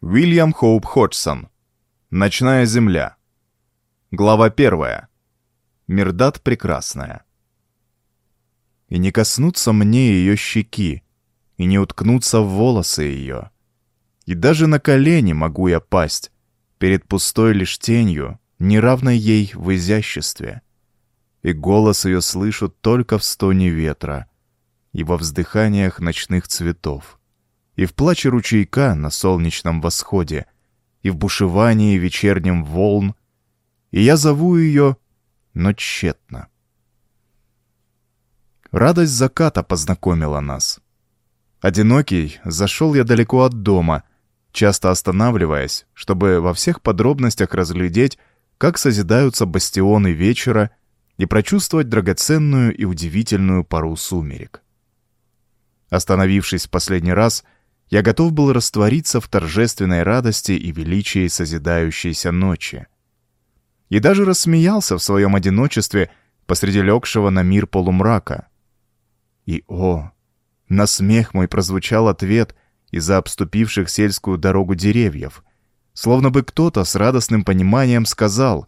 Уильям Хоуп Ходжсон. Ночная земля. Глава первая. Мирдат прекрасная. И не коснуться мне ее щеки, и не уткнуться в волосы ее. И даже на колени могу я пасть, перед пустой лишь тенью, неравной ей в изяществе. И голос ее слышу только в стоне ветра и во вздыханиях ночных цветов, и в плаче ручейка на солнечном восходе, и в бушевании вечернем волн, и я зову ее, но тщетно. Радость заката познакомила нас. Одинокий, зашел я далеко от дома, часто останавливаясь, чтобы во всех подробностях разглядеть, как созидаются бастионы вечера и прочувствовать драгоценную и удивительную пару сумерек. Остановившись в последний раз, я готов был раствориться в торжественной радости и величии созидающейся ночи. И даже рассмеялся в своем одиночестве посреди легшего на мир полумрака. И, о, на смех мой прозвучал ответ из-за обступивших сельскую дорогу деревьев, словно бы кто-то с радостным пониманием сказал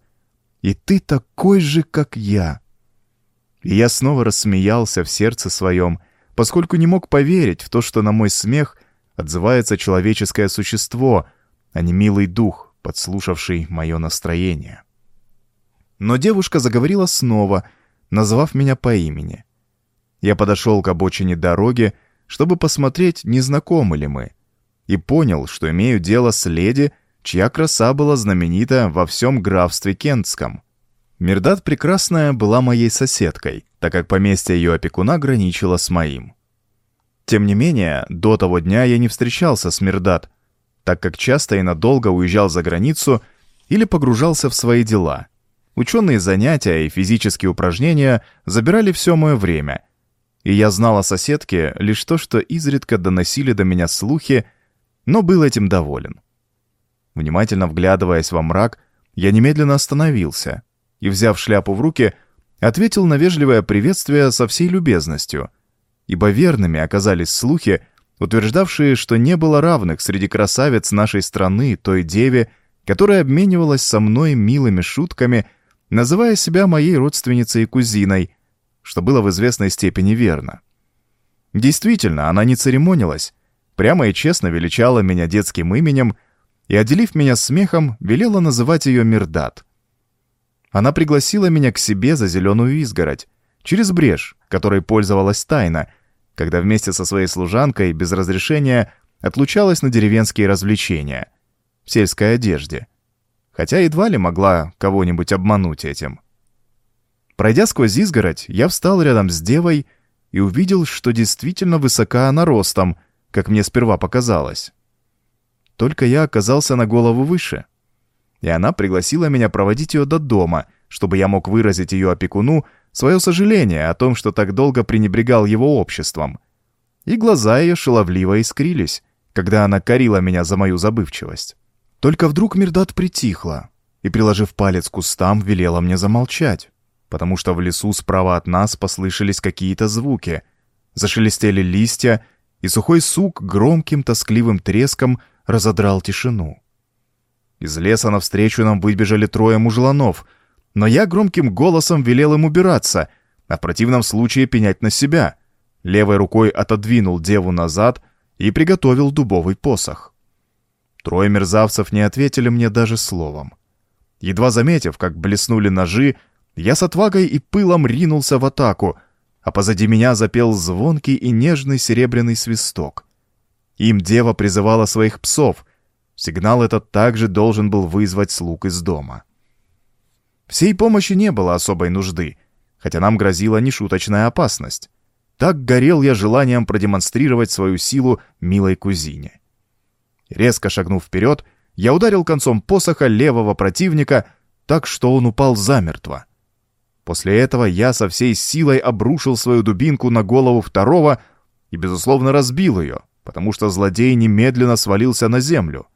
«И ты такой же, как я». И я снова рассмеялся в сердце своем, поскольку не мог поверить в то, что на мой смех отзывается человеческое существо, а не милый дух, подслушавший мое настроение. Но девушка заговорила снова, назвав меня по имени. Я подошел к обочине дороги, чтобы посмотреть, не знакомы ли мы, и понял, что имею дело с леди, чья краса была знаменита во всем графстве Кентском. Мирдат Прекрасная была моей соседкой, так как поместье ее опекуна граничило с моим. Тем не менее, до того дня я не встречался с Мирдат, так как часто и надолго уезжал за границу или погружался в свои дела. Ученые занятия и физические упражнения забирали все мое время, и я знал о соседке лишь то, что изредка доносили до меня слухи, но был этим доволен. Внимательно вглядываясь во мрак, я немедленно остановился и, взяв шляпу в руки, ответил на вежливое приветствие со всей любезностью, ибо верными оказались слухи, утверждавшие, что не было равных среди красавиц нашей страны той деве, которая обменивалась со мной милыми шутками, называя себя моей родственницей и кузиной, что было в известной степени верно. Действительно, она не церемонилась, прямо и честно величала меня детским именем и, отделив меня смехом, велела называть ее Мирдат — она пригласила меня к себе за зеленую изгородь, через брешь, которой пользовалась тайно, когда вместе со своей служанкой без разрешения отлучалась на деревенские развлечения, в сельской одежде, хотя едва ли могла кого-нибудь обмануть этим. Пройдя сквозь изгородь, я встал рядом с девой и увидел, что действительно высока она ростом, как мне сперва показалось. Только я оказался на голову выше — и она пригласила меня проводить ее до дома, чтобы я мог выразить ее опекуну свое сожаление о том, что так долго пренебрегал его обществом. И глаза ее шаловливо искрились, когда она корила меня за мою забывчивость. Только вдруг Мирдат притихла и, приложив палец к кустам, велела мне замолчать, потому что в лесу справа от нас послышались какие-то звуки, зашелестели листья, и сухой сук громким тоскливым треском разодрал тишину. Из леса навстречу нам выбежали трое мужланов, но я громким голосом велел им убираться, а в противном случае пенять на себя. Левой рукой отодвинул деву назад и приготовил дубовый посох. Трое мерзавцев не ответили мне даже словом. Едва заметив, как блеснули ножи, я с отвагой и пылом ринулся в атаку, а позади меня запел звонкий и нежный серебряный свисток. Им дева призывала своих псов — Сигнал этот также должен был вызвать слуг из дома. Всей помощи не было особой нужды, хотя нам грозила нешуточная опасность. Так горел я желанием продемонстрировать свою силу милой кузине. Резко шагнув вперед, я ударил концом посоха левого противника, так что он упал замертво. После этого я со всей силой обрушил свою дубинку на голову второго и, безусловно, разбил ее, потому что злодей немедленно свалился на землю.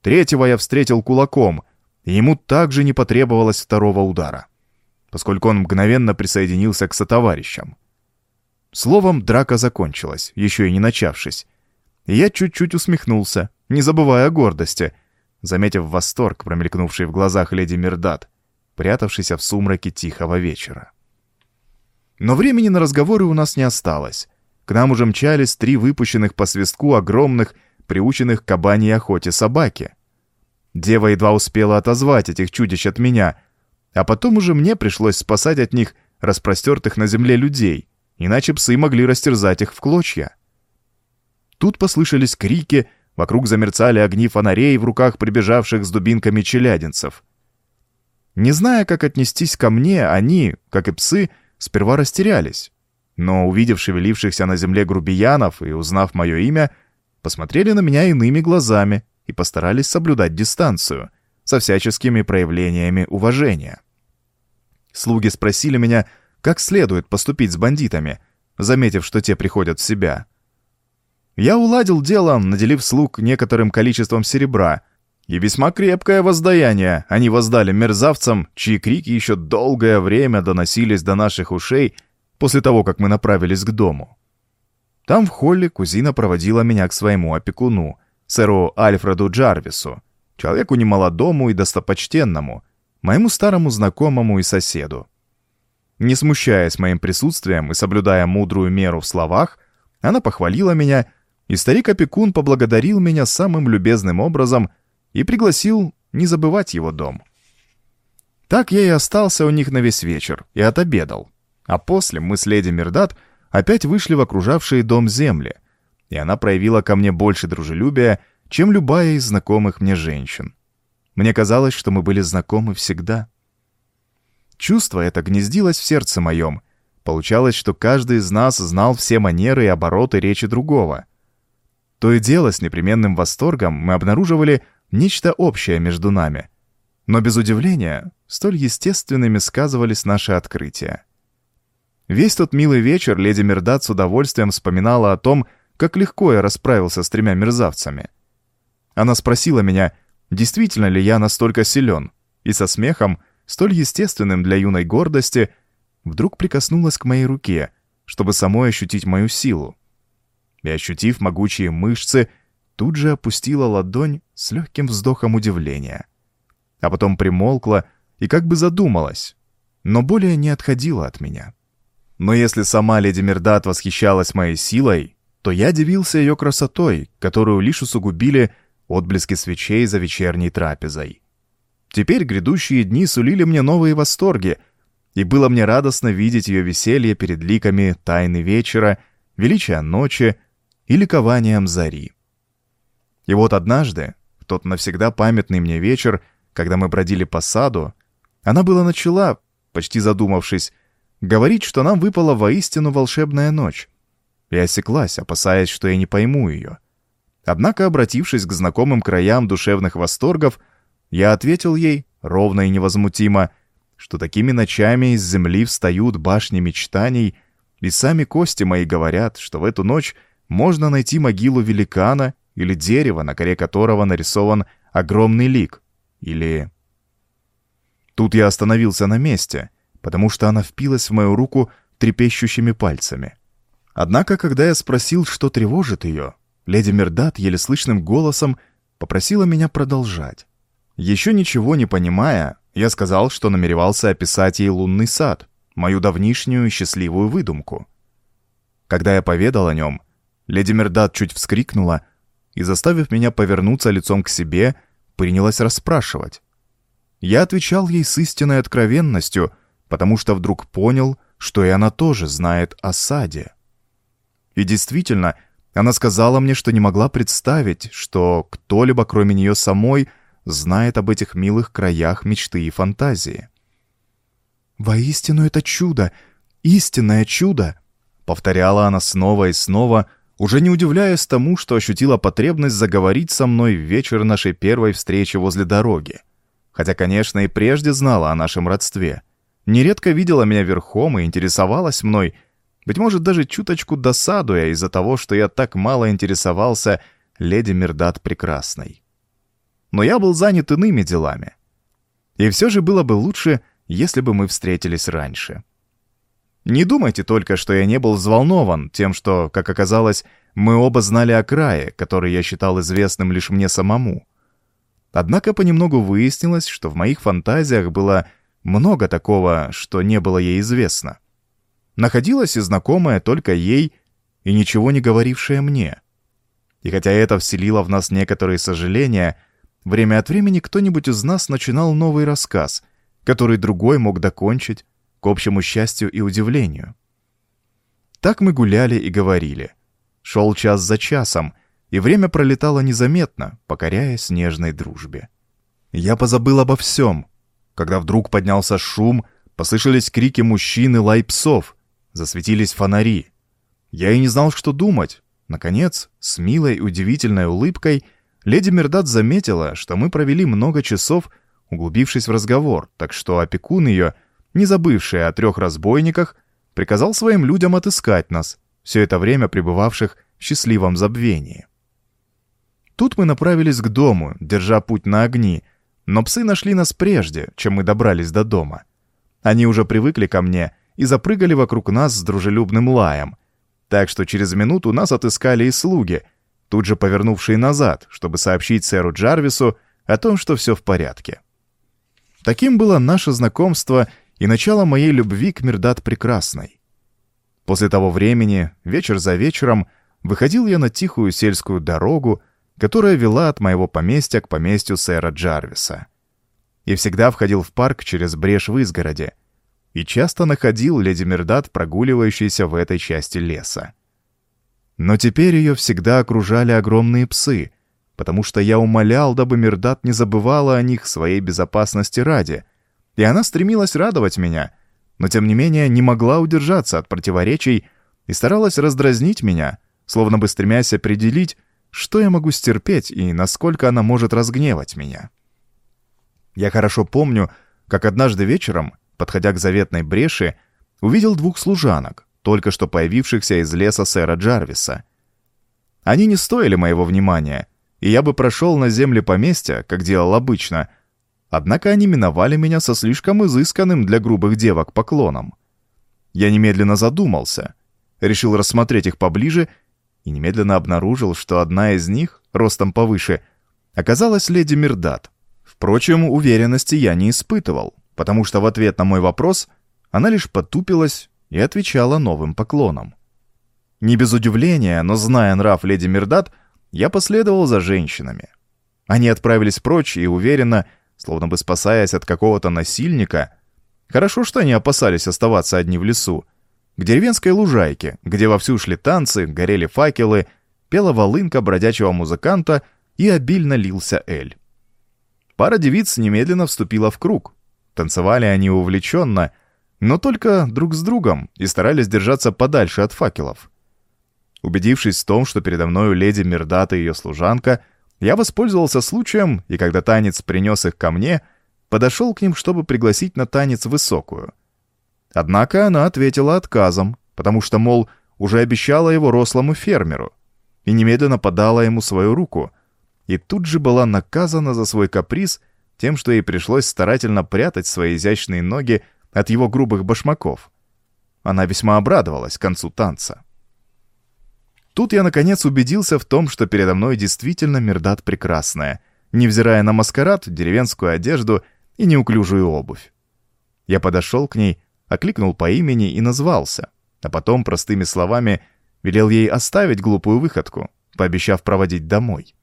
Третьего я встретил кулаком, ему также не потребовалось второго удара, поскольку он мгновенно присоединился к сотоварищам. Словом, драка закончилась, еще и не начавшись. Я чуть-чуть усмехнулся, не забывая о гордости, заметив восторг, промелькнувший в глазах леди Мирдат, прятавшийся в сумраке тихого вечера. Но времени на разговоры у нас не осталось. К нам уже мчались три выпущенных по свистку огромных, приученных к кабаньей охоте собаки. Дева едва успела отозвать этих чудищ от меня, а потом уже мне пришлось спасать от них распростертых на земле людей, иначе псы могли растерзать их в клочья. Тут послышались крики, вокруг замерцали огни фонарей в руках прибежавших с дубинками челядинцев. Не зная, как отнестись ко мне, они, как и псы, сперва растерялись, но, увидев шевелившихся на земле грубиянов и узнав мое имя, посмотрели на меня иными глазами и постарались соблюдать дистанцию со всяческими проявлениями уважения. Слуги спросили меня, как следует поступить с бандитами, заметив, что те приходят в себя. Я уладил дело, наделив слуг некоторым количеством серебра, и весьма крепкое воздаяние они воздали мерзавцам, чьи крики еще долгое время доносились до наших ушей после того, как мы направились к дому. Там в холле кузина проводила меня к своему опекуну, сэру Альфреду Джарвису, человеку немолодому и достопочтенному, моему старому знакомому и соседу. Не смущаясь моим присутствием и соблюдая мудрую меру в словах, она похвалила меня, и старик-опекун поблагодарил меня самым любезным образом и пригласил не забывать его дом. Так я и остался у них на весь вечер и отобедал, а после мы с леди Мирдат опять вышли в окружавшие дом земли, и она проявила ко мне больше дружелюбия, чем любая из знакомых мне женщин. Мне казалось, что мы были знакомы всегда. Чувство это гнездилось в сердце моем. Получалось, что каждый из нас знал все манеры и обороты речи другого. То и дело с непременным восторгом мы обнаруживали нечто общее между нами. Но без удивления, столь естественными сказывались наши открытия. Весь тот милый вечер леди Мердат с удовольствием вспоминала о том, как легко я расправился с тремя мерзавцами. Она спросила меня, действительно ли я настолько силен, и со смехом, столь естественным для юной гордости, вдруг прикоснулась к моей руке, чтобы самой ощутить мою силу. И, ощутив могучие мышцы, тут же опустила ладонь с легким вздохом удивления. А потом примолкла и как бы задумалась, но более не отходила от меня. Но если сама леди Мердат восхищалась моей силой, то я дивился ее красотой, которую лишь усугубили отблески свечей за вечерней трапезой. Теперь грядущие дни сулили мне новые восторги, и было мне радостно видеть ее веселье перед ликами тайны вечера, величия ночи и ликованием зари. И вот однажды, в тот навсегда памятный мне вечер, когда мы бродили по саду, она была начала, почти задумавшись, говорить, что нам выпала воистину волшебная ночь. И осеклась, опасаясь, что я не пойму ее. Однако, обратившись к знакомым краям душевных восторгов, я ответил ей, ровно и невозмутимо, что такими ночами из земли встают башни мечтаний, и сами кости мои говорят, что в эту ночь можно найти могилу великана или дерево, на коре которого нарисован огромный лик, или... Тут я остановился на месте, потому что она впилась в мою руку трепещущими пальцами. Однако, когда я спросил, что тревожит ее, Леди Мердат еле слышным голосом попросила меня продолжать. Еще ничего не понимая, я сказал, что намеревался описать ей лунный сад, мою давнишнюю счастливую выдумку. Когда я поведал о нем, леди Мердат чуть вскрикнула и, заставив меня повернуться лицом к себе, принялась расспрашивать. Я отвечал ей с истинной откровенностью, потому что вдруг понял, что и она тоже знает о саде. И действительно, она сказала мне, что не могла представить, что кто-либо, кроме нее самой, знает об этих милых краях мечты и фантазии. «Воистину это чудо! Истинное чудо!» Повторяла она снова и снова, уже не удивляясь тому, что ощутила потребность заговорить со мной в вечер нашей первой встречи возле дороги. Хотя, конечно, и прежде знала о нашем родстве. Нередко видела меня верхом и интересовалась мной — быть может, даже чуточку досадуя из-за того, что я так мало интересовался леди Мирдат Прекрасной. Но я был занят иными делами. И все же было бы лучше, если бы мы встретились раньше. Не думайте только, что я не был взволнован тем, что, как оказалось, мы оба знали о крае, который я считал известным лишь мне самому. Однако понемногу выяснилось, что в моих фантазиях было много такого, что не было ей известно. Находилась и знакомая только ей, и ничего не говорившая мне. И хотя это вселило в нас некоторые сожаления, время от времени кто-нибудь из нас начинал новый рассказ, который другой мог докончить, к общему счастью и удивлению. Так мы гуляли и говорили. Шел час за часом, и время пролетало незаметно, покоряя снежной дружбе. Я позабыл обо всем, когда вдруг поднялся шум, послышались крики мужчин и лай псов, засветились фонари. Я и не знал, что думать. Наконец, с милой удивительной улыбкой, леди Мердат заметила, что мы провели много часов, углубившись в разговор, так что опекун ее, не забывший о трех разбойниках, приказал своим людям отыскать нас, все это время пребывавших в счастливом забвении. Тут мы направились к дому, держа путь на огни, но псы нашли нас прежде, чем мы добрались до дома. Они уже привыкли ко мне и запрыгали вокруг нас с дружелюбным лаем, так что через минуту нас отыскали и слуги, тут же повернувшие назад, чтобы сообщить сэру Джарвису о том, что все в порядке. Таким было наше знакомство и начало моей любви к Мирдат Прекрасной. После того времени, вечер за вечером, выходил я на тихую сельскую дорогу, которая вела от моего поместья к поместью сэра Джарвиса. И всегда входил в парк через брешь в изгороде, и часто находил леди Мердат, прогуливающейся в этой части леса. Но теперь ее всегда окружали огромные псы, потому что я умолял, дабы Мердат не забывала о них своей безопасности ради, и она стремилась радовать меня, но тем не менее не могла удержаться от противоречий и старалась раздразнить меня, словно бы стремясь определить, что я могу стерпеть и насколько она может разгневать меня. Я хорошо помню, как однажды вечером подходя к заветной бреши, увидел двух служанок, только что появившихся из леса сэра Джарвиса. Они не стоили моего внимания, и я бы прошел на земле поместья, как делал обычно, однако они миновали меня со слишком изысканным для грубых девок поклоном. Я немедленно задумался, решил рассмотреть их поближе и немедленно обнаружил, что одна из них, ростом повыше, оказалась леди Мирдат. Впрочем, уверенности я не испытывал потому что в ответ на мой вопрос она лишь потупилась и отвечала новым поклоном. Не без удивления, но зная нрав леди Мирдат, я последовал за женщинами. Они отправились прочь и уверенно, словно бы спасаясь от какого-то насильника, хорошо, что они опасались оставаться одни в лесу, к деревенской лужайке, где вовсю шли танцы, горели факелы, пела волынка бродячего музыканта и обильно лился эль. Пара девиц немедленно вступила в круг, Танцевали они увлеченно, но только друг с другом и старались держаться подальше от факелов. Убедившись в том, что передо мною леди Мирдата и ее служанка, я воспользовался случаем, и когда танец принес их ко мне, подошел к ним, чтобы пригласить на танец высокую. Однако она ответила отказом, потому что, мол, уже обещала его рослому фермеру, и немедленно подала ему свою руку, и тут же была наказана за свой каприз тем, что ей пришлось старательно прятать свои изящные ноги от его грубых башмаков. Она весьма обрадовалась концу танца. Тут я, наконец, убедился в том, что передо мной действительно Мердат прекрасная, невзирая на маскарад, деревенскую одежду и неуклюжую обувь. Я подошел к ней, окликнул по имени и назвался, а потом простыми словами велел ей оставить глупую выходку, пообещав проводить домой.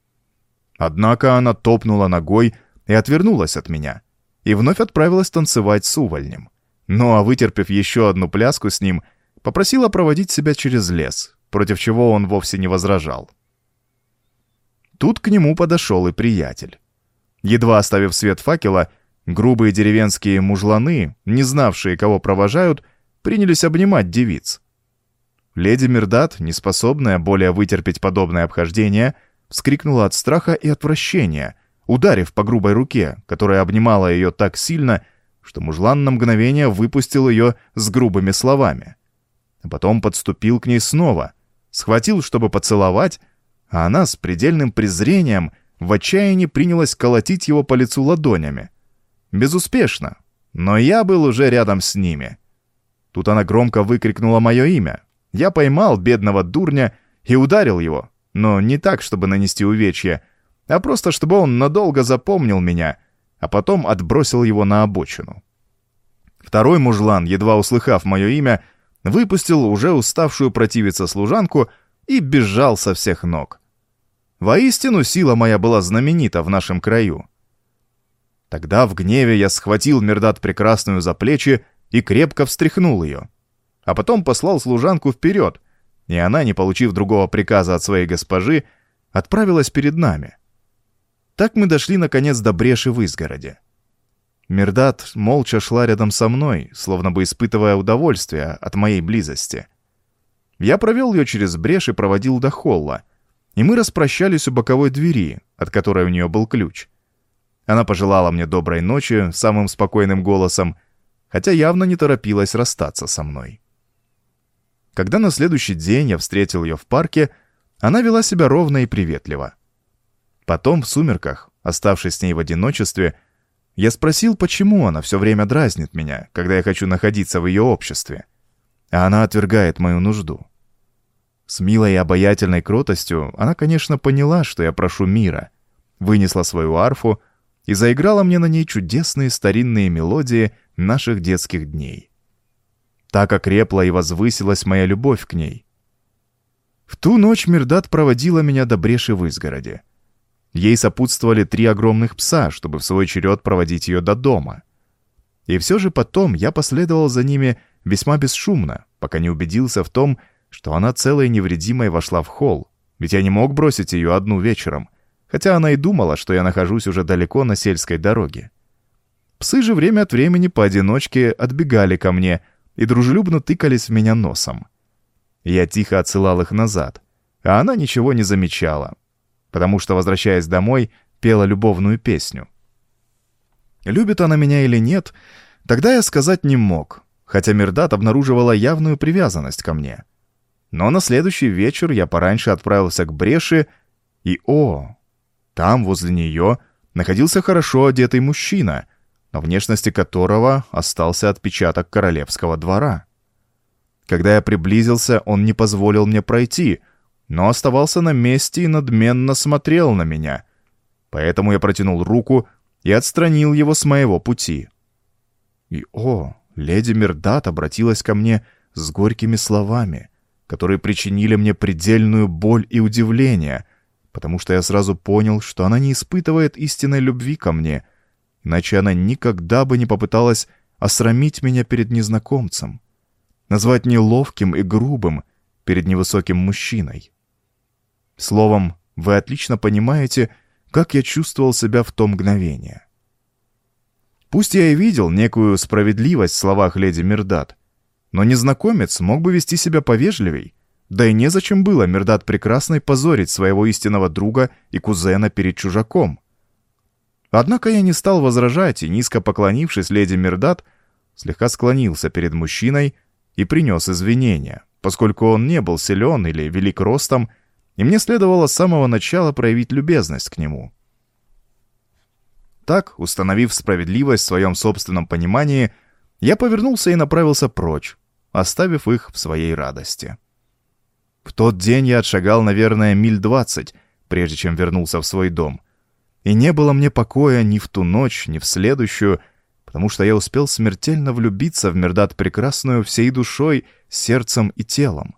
Однако она топнула ногой, и отвернулась от меня, и вновь отправилась танцевать с увольнем. Ну а вытерпев еще одну пляску с ним, попросила проводить себя через лес, против чего он вовсе не возражал. Тут к нему подошел и приятель. Едва оставив свет факела, грубые деревенские мужланы, не знавшие, кого провожают, принялись обнимать девиц. Леди Мирдат, неспособная более вытерпеть подобное обхождение, вскрикнула от страха и отвращения, ударив по грубой руке, которая обнимала ее так сильно, что мужлан на мгновение выпустил ее с грубыми словами. А потом подступил к ней снова, схватил, чтобы поцеловать, а она с предельным презрением в отчаянии принялась колотить его по лицу ладонями. Безуспешно, но я был уже рядом с ними. Тут она громко выкрикнула мое имя. Я поймал бедного дурня и ударил его, но не так, чтобы нанести увечья, а просто чтобы он надолго запомнил меня, а потом отбросил его на обочину. Второй мужлан, едва услыхав мое имя, выпустил уже уставшую противиться служанку и бежал со всех ног. Воистину, сила моя была знаменита в нашем краю. Тогда в гневе я схватил Мердат Прекрасную за плечи и крепко встряхнул ее. А потом послал служанку вперед, и она, не получив другого приказа от своей госпожи, отправилась перед нами. Так мы дошли, наконец, до бреши в изгороде. Мердат молча шла рядом со мной, словно бы испытывая удовольствие от моей близости. Я провел ее через брешь и проводил до холла, и мы распрощались у боковой двери, от которой у нее был ключ. Она пожелала мне доброй ночи самым спокойным голосом, хотя явно не торопилась расстаться со мной. Когда на следующий день я встретил ее в парке, она вела себя ровно и приветливо. Потом, в сумерках, оставшись с ней в одиночестве, я спросил, почему она все время дразнит меня, когда я хочу находиться в ее обществе, а она отвергает мою нужду. С милой и обаятельной кротостью она, конечно, поняла, что я прошу мира, вынесла свою арфу и заиграла мне на ней чудесные старинные мелодии наших детских дней. Так окрепла и возвысилась моя любовь к ней. В ту ночь Мирдат проводила меня до бреши в изгороде. Ей сопутствовали три огромных пса, чтобы в свой черед проводить ее до дома. И все же потом я последовал за ними весьма бесшумно, пока не убедился в том, что она целой невредимой вошла в холл, ведь я не мог бросить ее одну вечером, хотя она и думала, что я нахожусь уже далеко на сельской дороге. Псы же время от времени поодиночке отбегали ко мне и дружелюбно тыкались в меня носом. Я тихо отсылал их назад, а она ничего не замечала, потому что, возвращаясь домой, пела любовную песню. Любит она меня или нет, тогда я сказать не мог, хотя Мирдат обнаруживала явную привязанность ко мне. Но на следующий вечер я пораньше отправился к Бреши, и, о, там, возле нее, находился хорошо одетый мужчина, на внешности которого остался отпечаток королевского двора. Когда я приблизился, он не позволил мне пройти, но оставался на месте и надменно смотрел на меня. Поэтому я протянул руку и отстранил его с моего пути. И, о, леди Мирдат обратилась ко мне с горькими словами, которые причинили мне предельную боль и удивление, потому что я сразу понял, что она не испытывает истинной любви ко мне, иначе она никогда бы не попыталась осрамить меня перед незнакомцем, назвать неловким и грубым перед невысоким мужчиной. Словом, вы отлично понимаете, как я чувствовал себя в то мгновение. Пусть я и видел некую справедливость в словах леди Мирдат, но незнакомец мог бы вести себя повежливей, да и незачем было Мирдат Прекрасной позорить своего истинного друга и кузена перед чужаком. Однако я не стал возражать и, низко поклонившись леди Мирдат, слегка склонился перед мужчиной и принес извинения, поскольку он не был силен или велик ростом, и мне следовало с самого начала проявить любезность к нему. Так, установив справедливость в своем собственном понимании, я повернулся и направился прочь, оставив их в своей радости. В тот день я отшагал, наверное, миль двадцать, прежде чем вернулся в свой дом. И не было мне покоя ни в ту ночь, ни в следующую, потому что я успел смертельно влюбиться в Мердат Прекрасную всей душой, сердцем и телом.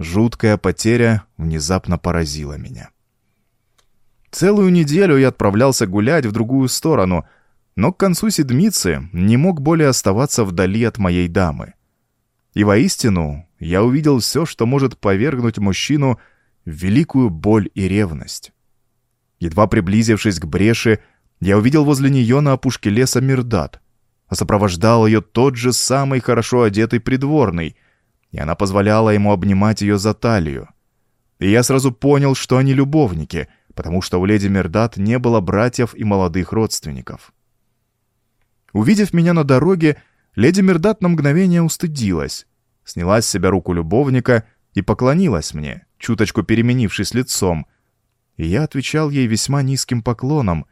Жуткая потеря внезапно поразила меня. Целую неделю я отправлялся гулять в другую сторону, но к концу седмицы не мог более оставаться вдали от моей дамы. И воистину я увидел все, что может повергнуть мужчину в великую боль и ревность. Едва приблизившись к бреши, я увидел возле нее на опушке леса Мирдат, а сопровождал ее тот же самый хорошо одетый придворный — и она позволяла ему обнимать ее за талию. И я сразу понял, что они любовники, потому что у леди Мердат не было братьев и молодых родственников. Увидев меня на дороге, леди Мердат на мгновение устыдилась, сняла с себя руку любовника и поклонилась мне, чуточку переменившись лицом, и я отвечал ей весьма низким поклоном,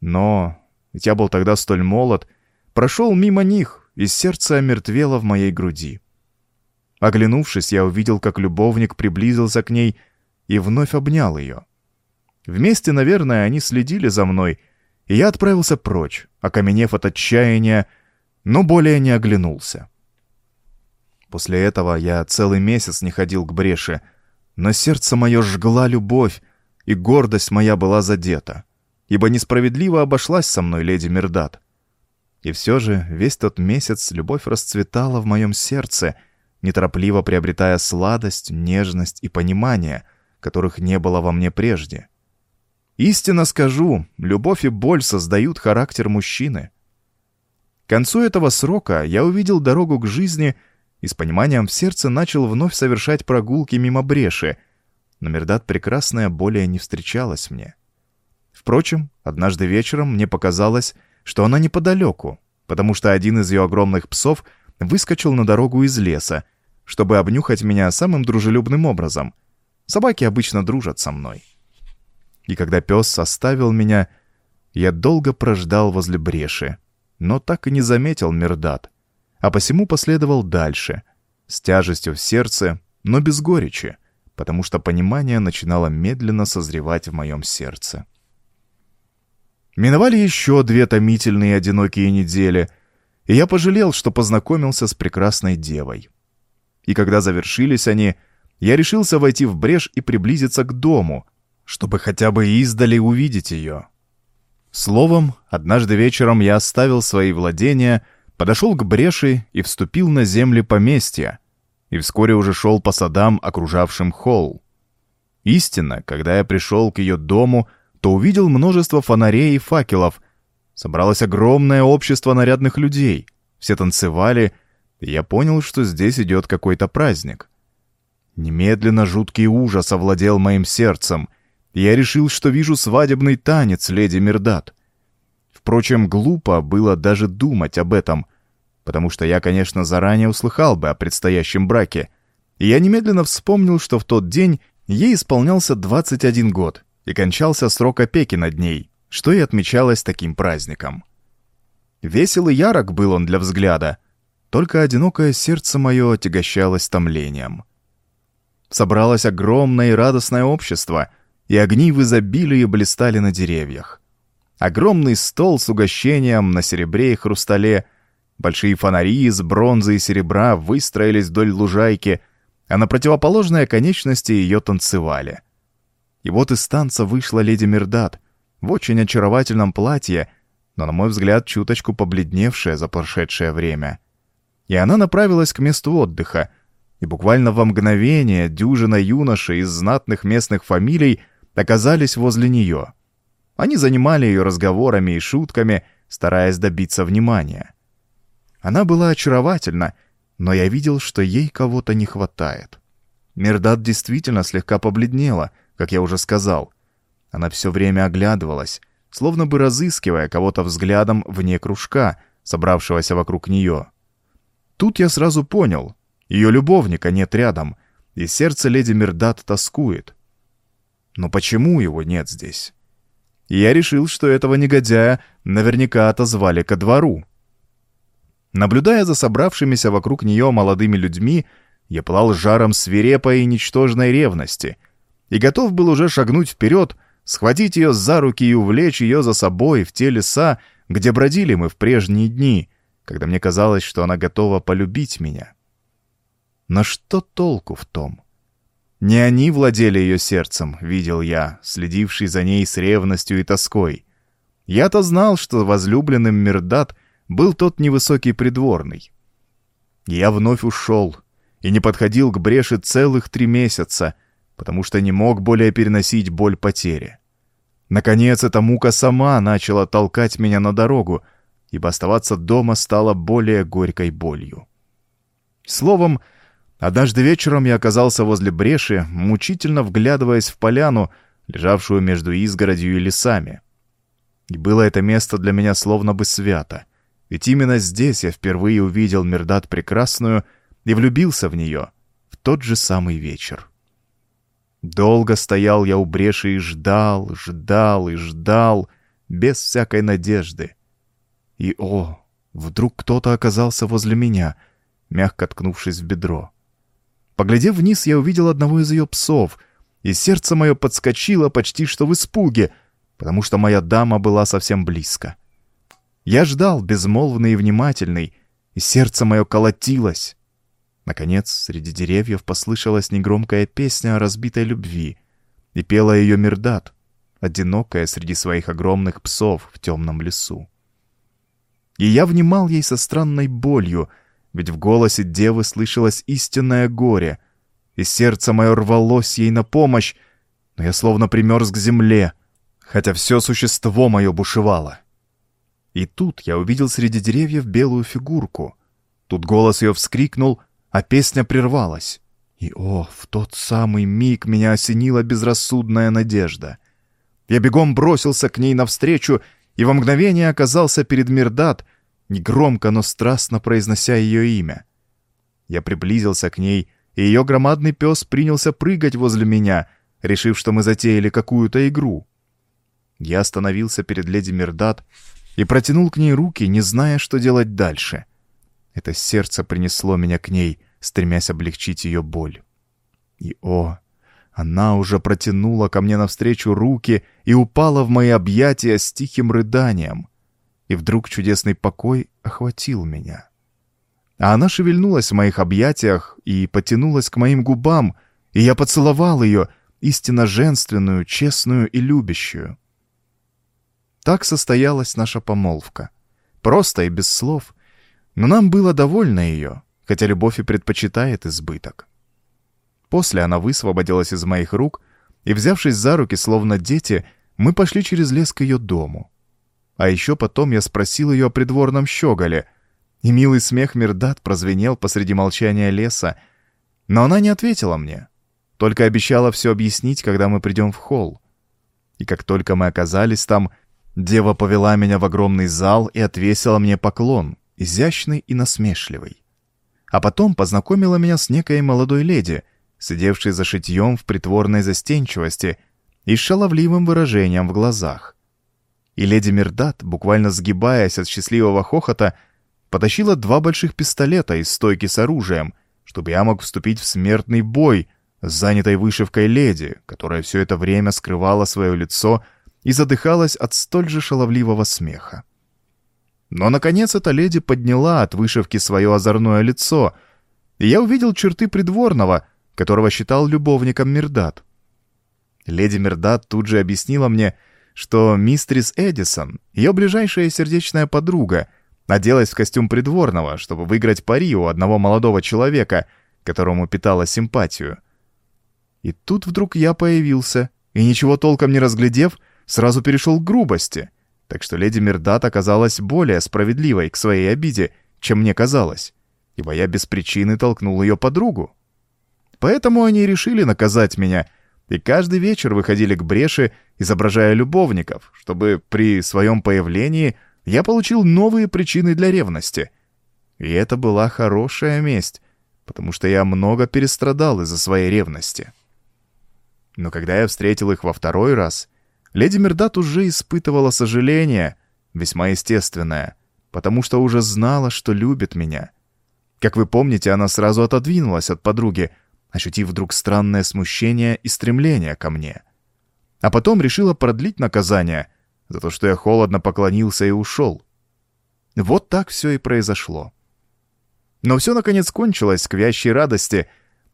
но, ведь я был тогда столь молод, прошел мимо них и сердце омертвело в моей груди. Оглянувшись, я увидел, как любовник приблизился к ней и вновь обнял ее. Вместе, наверное, они следили за мной, и я отправился прочь, окаменев от отчаяния, но более не оглянулся. После этого я целый месяц не ходил к бреши, но сердце мое жгла любовь, и гордость моя была задета, ибо несправедливо обошлась со мной леди Мирдат. И все же весь тот месяц любовь расцветала в моем сердце — неторопливо приобретая сладость, нежность и понимание, которых не было во мне прежде. Истинно скажу, любовь и боль создают характер мужчины. К концу этого срока я увидел дорогу к жизни и с пониманием в сердце начал вновь совершать прогулки мимо бреши, но Мердат Прекрасная более не встречалась мне. Впрочем, однажды вечером мне показалось, что она неподалеку, потому что один из ее огромных псов выскочил на дорогу из леса чтобы обнюхать меня самым дружелюбным образом. Собаки обычно дружат со мной. И когда пес оставил меня, я долго прождал возле бреши, но так и не заметил Мердат, а посему последовал дальше, с тяжестью в сердце, но без горечи, потому что понимание начинало медленно созревать в моем сердце. Миновали еще две томительные одинокие недели, и я пожалел, что познакомился с прекрасной девой. И когда завершились они, я решился войти в брешь и приблизиться к дому, чтобы хотя бы издали увидеть ее. Словом, однажды вечером я оставил свои владения, подошел к бреши и вступил на земли поместья, и вскоре уже шел по садам, окружавшим холл. Истинно, когда я пришел к ее дому, то увидел множество фонарей и факелов. Собралось огромное общество нарядных людей. Все танцевали, я понял, что здесь идет какой-то праздник. Немедленно жуткий ужас овладел моим сердцем, я решил, что вижу свадебный танец леди Мирдат. Впрочем, глупо было даже думать об этом, потому что я, конечно, заранее услыхал бы о предстоящем браке, и я немедленно вспомнил, что в тот день ей исполнялся 21 год и кончался срок опеки над ней, что и отмечалось таким праздником. Весел и ярок был он для взгляда, только одинокое сердце мое отягощалось томлением. Собралось огромное и радостное общество, и огни в изобилии блистали на деревьях. Огромный стол с угощением на серебре и хрустале, большие фонари из бронзы и серебра выстроились вдоль лужайки, а на противоположной оконечности ее танцевали. И вот из танца вышла леди Мирдат в очень очаровательном платье, но, на мой взгляд, чуточку побледневшая за прошедшее время — и она направилась к месту отдыха, и буквально во мгновение дюжина юношей из знатных местных фамилий оказались возле нее. Они занимали ее разговорами и шутками, стараясь добиться внимания. Она была очаровательна, но я видел, что ей кого-то не хватает. Мердат действительно слегка побледнела, как я уже сказал. Она все время оглядывалась, словно бы разыскивая кого-то взглядом вне кружка, собравшегося вокруг нее. Тут я сразу понял, ее любовника нет рядом, и сердце леди Мирдат тоскует. Но почему его нет здесь? И я решил, что этого негодяя наверняка отозвали ко двору. Наблюдая за собравшимися вокруг нее молодыми людьми, я плал жаром свирепой и ничтожной ревности и готов был уже шагнуть вперед, схватить ее за руки и увлечь ее за собой в те леса, где бродили мы в прежние дни, когда мне казалось, что она готова полюбить меня. Но что толку в том? Не они владели ее сердцем, видел я, следивший за ней с ревностью и тоской. Я-то знал, что возлюбленным Мирдат был тот невысокий придворный. Я вновь ушел и не подходил к бреши целых три месяца, потому что не мог более переносить боль потери. Наконец, эта мука сама начала толкать меня на дорогу, ибо оставаться дома стало более горькой болью. Словом, однажды вечером я оказался возле бреши, мучительно вглядываясь в поляну, лежавшую между изгородью и лесами. И было это место для меня словно бы свято, ведь именно здесь я впервые увидел Мердат Прекрасную и влюбился в нее в тот же самый вечер. Долго стоял я у бреши и ждал, ждал и ждал, без всякой надежды — и, о, вдруг кто-то оказался возле меня, мягко ткнувшись в бедро. Поглядев вниз, я увидел одного из ее псов, и сердце мое подскочило почти что в испуге, потому что моя дама была совсем близко. Я ждал, безмолвный и внимательный, и сердце мое колотилось. Наконец, среди деревьев послышалась негромкая песня о разбитой любви, и пела ее Мирдат, одинокая среди своих огромных псов в темном лесу. И я внимал ей со странной болью, ведь в голосе девы слышалось истинное горе, и сердце мое рвалось ей на помощь, но я словно примерз к земле, хотя все существо мое бушевало. И тут я увидел среди деревьев белую фигурку. Тут голос ее вскрикнул, а песня прервалась. И, о, в тот самый миг меня осенила безрассудная надежда. Я бегом бросился к ней навстречу и во мгновение оказался перед Мирдат, негромко, но страстно произнося ее имя. Я приблизился к ней, и ее громадный пес принялся прыгать возле меня, решив, что мы затеяли какую-то игру. Я остановился перед леди Мирдат и протянул к ней руки, не зная, что делать дальше. Это сердце принесло меня к ней, стремясь облегчить ее боль. И, о, она уже протянула ко мне навстречу руки и упала в мои объятия с тихим рыданием. И вдруг чудесный покой охватил меня. А она шевельнулась в моих объятиях и потянулась к моим губам, и я поцеловал ее, истинно женственную, честную и любящую. Так состоялась наша помолвка. Просто и без слов. Но нам было довольно ее, хотя любовь и предпочитает избыток. После она высвободилась из моих рук, и, взявшись за руки, словно дети, мы пошли через лес к ее дому. А еще потом я спросил ее о придворном щеголе, и милый смех Мирдат прозвенел посреди молчания леса, но она не ответила мне, только обещала все объяснить, когда мы придем в холл. И как только мы оказались там, дева повела меня в огромный зал и отвесила мне поклон, изящный и насмешливый. А потом познакомила меня с некой молодой леди, сидевший за шитьем в притворной застенчивости и шаловливым выражением в глазах. И леди Мирдат, буквально сгибаясь от счастливого хохота, потащила два больших пистолета из стойки с оружием, чтобы я мог вступить в смертный бой с занятой вышивкой леди, которая все это время скрывала свое лицо и задыхалась от столь же шаловливого смеха. Но, наконец, эта леди подняла от вышивки свое озорное лицо, и я увидел черты придворного, которого считал любовником Мирдат. Леди Мирдат тут же объяснила мне, что мистрис Эдисон, ее ближайшая сердечная подруга, оделась в костюм придворного, чтобы выиграть пари у одного молодого человека, которому питала симпатию. И тут вдруг я появился, и ничего толком не разглядев, сразу перешел к грубости, так что леди Мирдат оказалась более справедливой к своей обиде, чем мне казалось, ибо я без причины толкнул ее подругу. Поэтому они решили наказать меня, и каждый вечер выходили к бреши, изображая любовников, чтобы при своем появлении я получил новые причины для ревности. И это была хорошая месть, потому что я много перестрадал из-за своей ревности. Но когда я встретил их во второй раз, леди Мердат уже испытывала сожаление, весьма естественное, потому что уже знала, что любит меня. Как вы помните, она сразу отодвинулась от подруги, ощутив вдруг странное смущение и стремление ко мне. А потом решила продлить наказание за то, что я холодно поклонился и ушел. Вот так все и произошло. Но все наконец кончилось к вящей радости,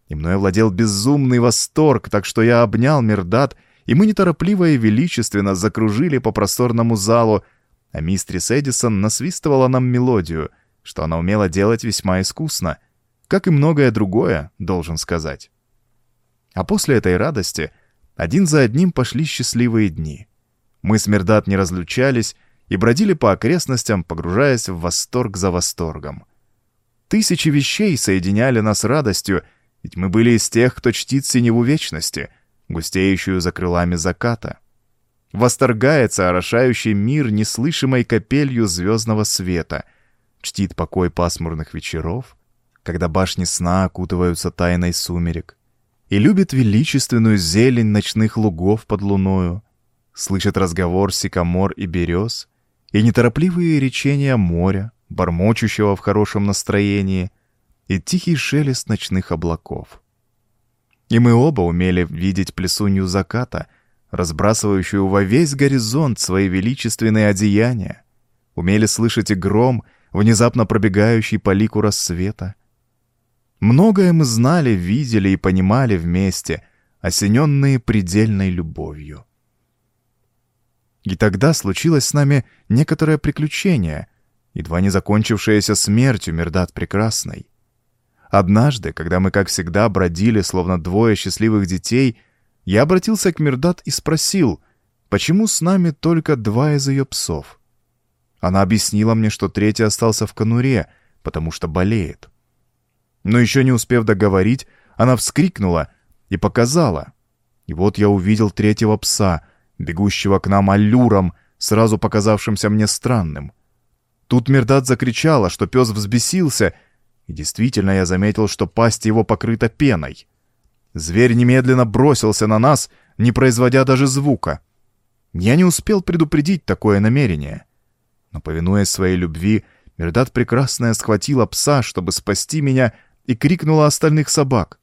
и мной владел безумный восторг, так что я обнял Мирдат, и мы неторопливо и величественно закружили по просторному залу, а мистрис Эдисон насвистывала нам мелодию, что она умела делать весьма искусно — как и многое другое, должен сказать. А после этой радости один за одним пошли счастливые дни. Мы с Мердат не разлучались и бродили по окрестностям, погружаясь в восторг за восторгом. Тысячи вещей соединяли нас радостью, ведь мы были из тех, кто чтит синеву вечности, густеющую за крылами заката. Восторгается орошающий мир неслышимой капелью звездного света, чтит покой пасмурных вечеров, когда башни сна окутываются тайной сумерек, и любит величественную зелень ночных лугов под луною, слышит разговор сикамор и берез, и неторопливые речения моря, бормочущего в хорошем настроении, и тихий шелест ночных облаков. И мы оба умели видеть плесунью заката, разбрасывающую во весь горизонт свои величественные одеяния, умели слышать и гром, внезапно пробегающий по лику рассвета. Многое мы знали, видели и понимали вместе, осененные предельной любовью. И тогда случилось с нами некоторое приключение, едва не закончившееся смертью Мердат Прекрасной. Однажды, когда мы, как всегда, бродили, словно двое счастливых детей, я обратился к Мердат и спросил, почему с нами только два из ее псов. Она объяснила мне, что третий остался в конуре, потому что болеет. Но еще не успев договорить, она вскрикнула и показала. И вот я увидел третьего пса, бегущего к нам аллюром, сразу показавшимся мне странным. Тут Мердат закричала, что пес взбесился — и действительно я заметил, что пасть его покрыта пеной. Зверь немедленно бросился на нас, не производя даже звука. Я не успел предупредить такое намерение. Но, повинуясь своей любви, Мердат Прекрасная схватила пса, чтобы спасти меня, и крикнула остальных собак.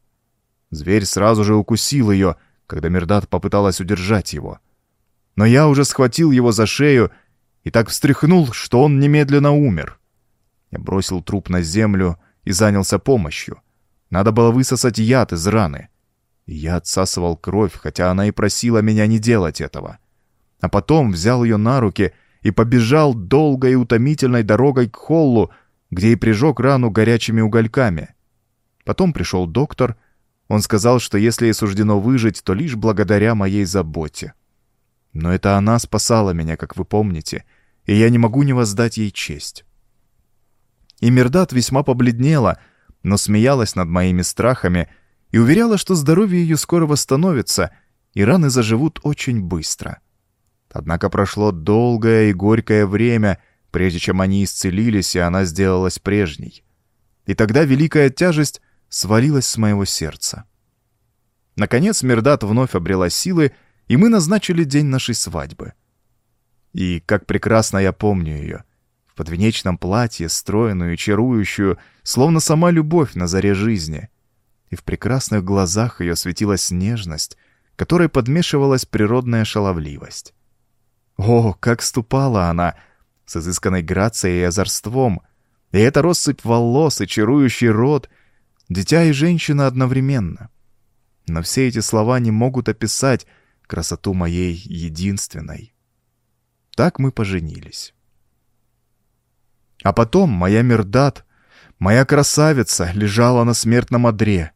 Зверь сразу же укусил ее, когда Мердат попыталась удержать его. Но я уже схватил его за шею и так встряхнул, что он немедленно умер. Я бросил труп на землю и занялся помощью. Надо было высосать яд из раны. И я отсасывал кровь, хотя она и просила меня не делать этого. А потом взял ее на руки и побежал долгой и утомительной дорогой к холлу, где и прижег рану горячими угольками. Потом пришел доктор. Он сказал, что если ей суждено выжить, то лишь благодаря моей заботе. Но это она спасала меня, как вы помните, и я не могу не воздать ей честь. И Мирдат весьма побледнела, но смеялась над моими страхами и уверяла, что здоровье ее скоро восстановится, и раны заживут очень быстро. Однако прошло долгое и горькое время, прежде чем они исцелились, и она сделалась прежней. И тогда великая тяжесть свалилась с моего сердца. Наконец Мирдат вновь обрела силы, и мы назначили день нашей свадьбы. И как прекрасно я помню ее — в подвенечном платье, стройную и чарующую, словно сама любовь на заре жизни. И в прекрасных глазах ее светилась нежность, которой подмешивалась природная шаловливость. О, как ступала она, с изысканной грацией и озорством, и эта россыпь волос и чарующий рот, дитя и женщина одновременно. Но все эти слова не могут описать красоту моей единственной. Так мы поженились. А потом моя Мирдат, моя красавица, лежала на смертном одре,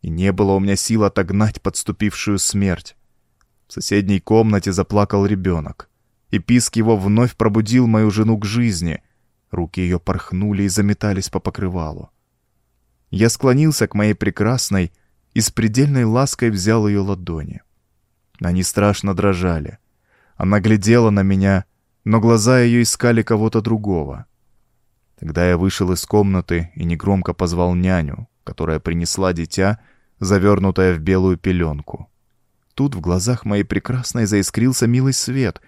и не было у меня сил отогнать подступившую смерть. В соседней комнате заплакал ребенок, и писк его вновь пробудил мою жену к жизни. Руки ее порхнули и заметались по покрывалу. Я склонился к моей прекрасной и с предельной лаской взял ее ладони. Они страшно дрожали. Она глядела на меня, но глаза ее искали кого-то другого. Тогда я вышел из комнаты и негромко позвал няню, которая принесла дитя, завернутое в белую пеленку. Тут в глазах моей прекрасной заискрился милый свет,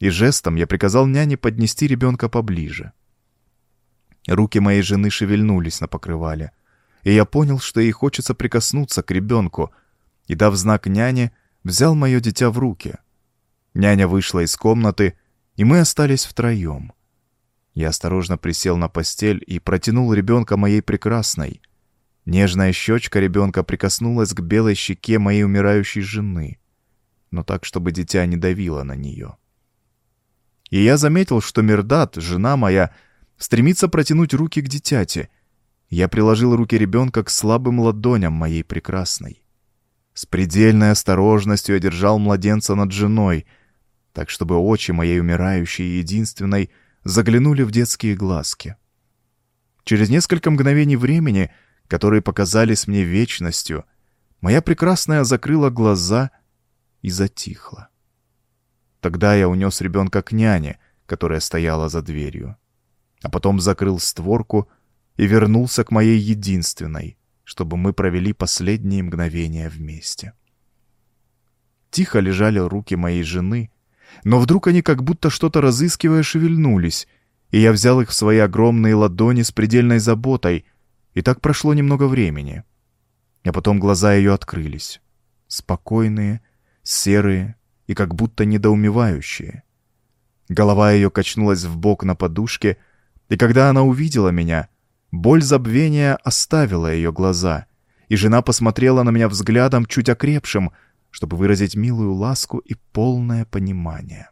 и жестом я приказал няне поднести ребенка поближе. Руки моей жены шевельнулись на покрывале, и я понял, что ей хочется прикоснуться к ребенку, и, дав знак няне, взял мое дитя в руки. Няня вышла из комнаты, и мы остались втроем. Я осторожно присел на постель и протянул ребенка моей прекрасной. Нежная щечка ребенка прикоснулась к белой щеке моей умирающей жены, но так, чтобы дитя не давило на нее. И я заметил, что Мердат, жена моя, стремится протянуть руки к дитяти. Я приложил руки ребенка к слабым ладоням моей прекрасной. С предельной осторожностью я держал младенца над женой, так чтобы очи моей умирающей и единственной — заглянули в детские глазки. Через несколько мгновений времени, которые показались мне вечностью, моя прекрасная закрыла глаза и затихла. Тогда я унес ребенка к няне, которая стояла за дверью, а потом закрыл створку и вернулся к моей единственной, чтобы мы провели последние мгновения вместе. Тихо лежали руки моей жены, но вдруг они как будто что-то разыскивая шевельнулись, и я взял их в свои огромные ладони с предельной заботой, и так прошло немного времени. А потом глаза ее открылись. Спокойные, серые и как будто недоумевающие. Голова ее качнулась в бок на подушке, и когда она увидела меня, боль забвения оставила ее глаза, и жена посмотрела на меня взглядом чуть окрепшим, чтобы выразить милую ласку и полное понимание.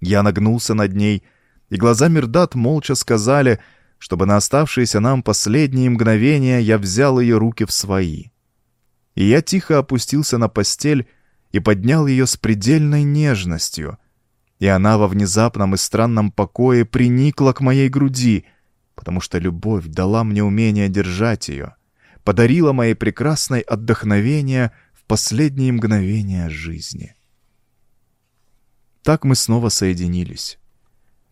Я нагнулся над ней, и глаза Мирдат молча сказали, чтобы на оставшиеся нам последние мгновения я взял ее руки в свои. И я тихо опустился на постель и поднял ее с предельной нежностью, и она во внезапном и странном покое приникла к моей груди, потому что любовь дала мне умение держать ее, подарила моей прекрасной отдохновение в последние мгновения жизни. Так мы снова соединились.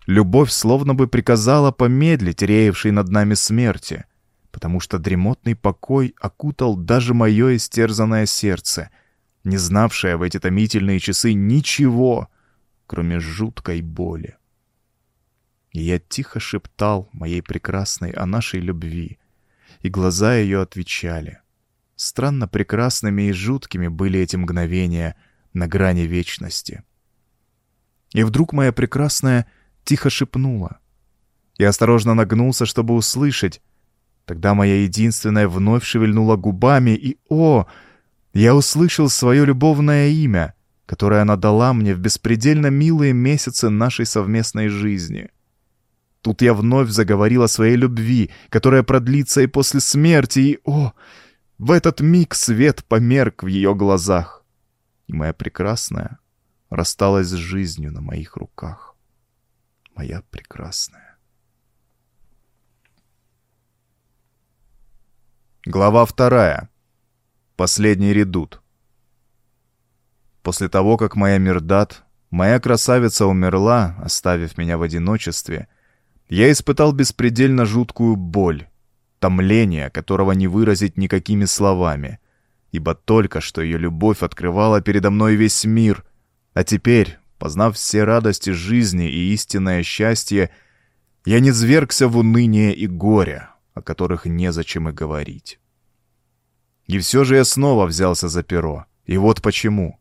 Любовь словно бы приказала помедлить реевшей над нами смерти, потому что дремотный покой окутал даже мое истерзанное сердце, не знавшее в эти томительные часы ничего, кроме жуткой боли. И я тихо шептал моей прекрасной о нашей любви, и глаза ее отвечали. Странно прекрасными и жуткими были эти мгновения на грани вечности. И вдруг моя прекрасная тихо шепнула. Я осторожно нагнулся, чтобы услышать. Тогда моя единственная вновь шевельнула губами, и, о, я услышал свое любовное имя, которое она дала мне в беспредельно милые месяцы нашей совместной жизни. Тут я вновь заговорил о своей любви, которая продлится и после смерти, и, о, в этот миг свет померк в ее глазах. И моя прекрасная рассталась с жизнью на моих руках. Моя прекрасная. Глава вторая. Последний редут. После того, как моя Мирдат, моя красавица умерла, оставив меня в одиночестве, я испытал беспредельно жуткую боль, томление, которого не выразить никакими словами, ибо только что ее любовь открывала передо мной весь мир, а теперь, познав все радости жизни и истинное счастье, я не звергся в уныние и горе, о которых незачем и говорить. И все же я снова взялся за перо. И вот почему.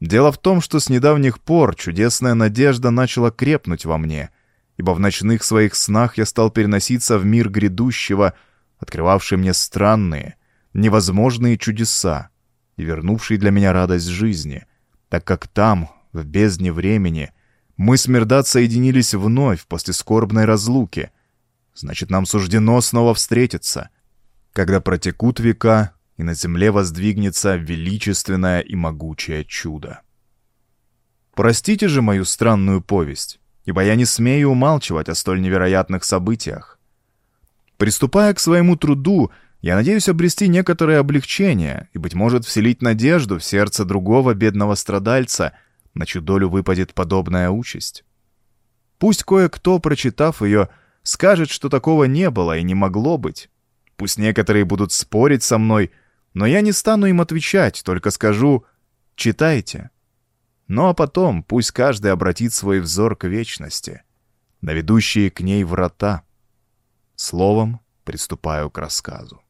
Дело в том, что с недавних пор чудесная надежда начала крепнуть во мне, ибо в ночных своих снах я стал переноситься в мир грядущего, открывавший мне странные, невозможные чудеса и вернувший для меня радость жизни — так как там, в бездне времени, мы с Мирдат соединились вновь после скорбной разлуки. Значит, нам суждено снова встретиться, когда протекут века, и на земле воздвигнется величественное и могучее чудо. Простите же мою странную повесть, ибо я не смею умалчивать о столь невероятных событиях. Приступая к своему труду, я надеюсь обрести некоторое облегчение и, быть может, вселить надежду в сердце другого бедного страдальца, на чью долю выпадет подобная участь. Пусть кое-кто, прочитав ее, скажет, что такого не было и не могло быть. Пусть некоторые будут спорить со мной, но я не стану им отвечать, только скажу «читайте». Ну а потом пусть каждый обратит свой взор к вечности, на ведущие к ней врата. Словом, приступаю к рассказу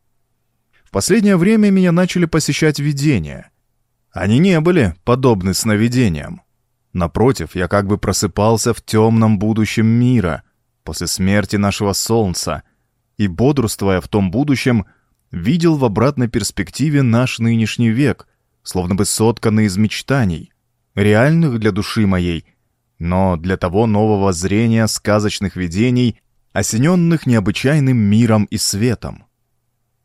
последнее время меня начали посещать видения. Они не были подобны сновидениям. Напротив, я как бы просыпался в темном будущем мира, после смерти нашего Солнца, и, бодрствуя в том будущем, видел в обратной перспективе наш нынешний век, словно бы сотканный из мечтаний, реальных для души моей, но для того нового зрения сказочных видений, осененных необычайным миром и светом.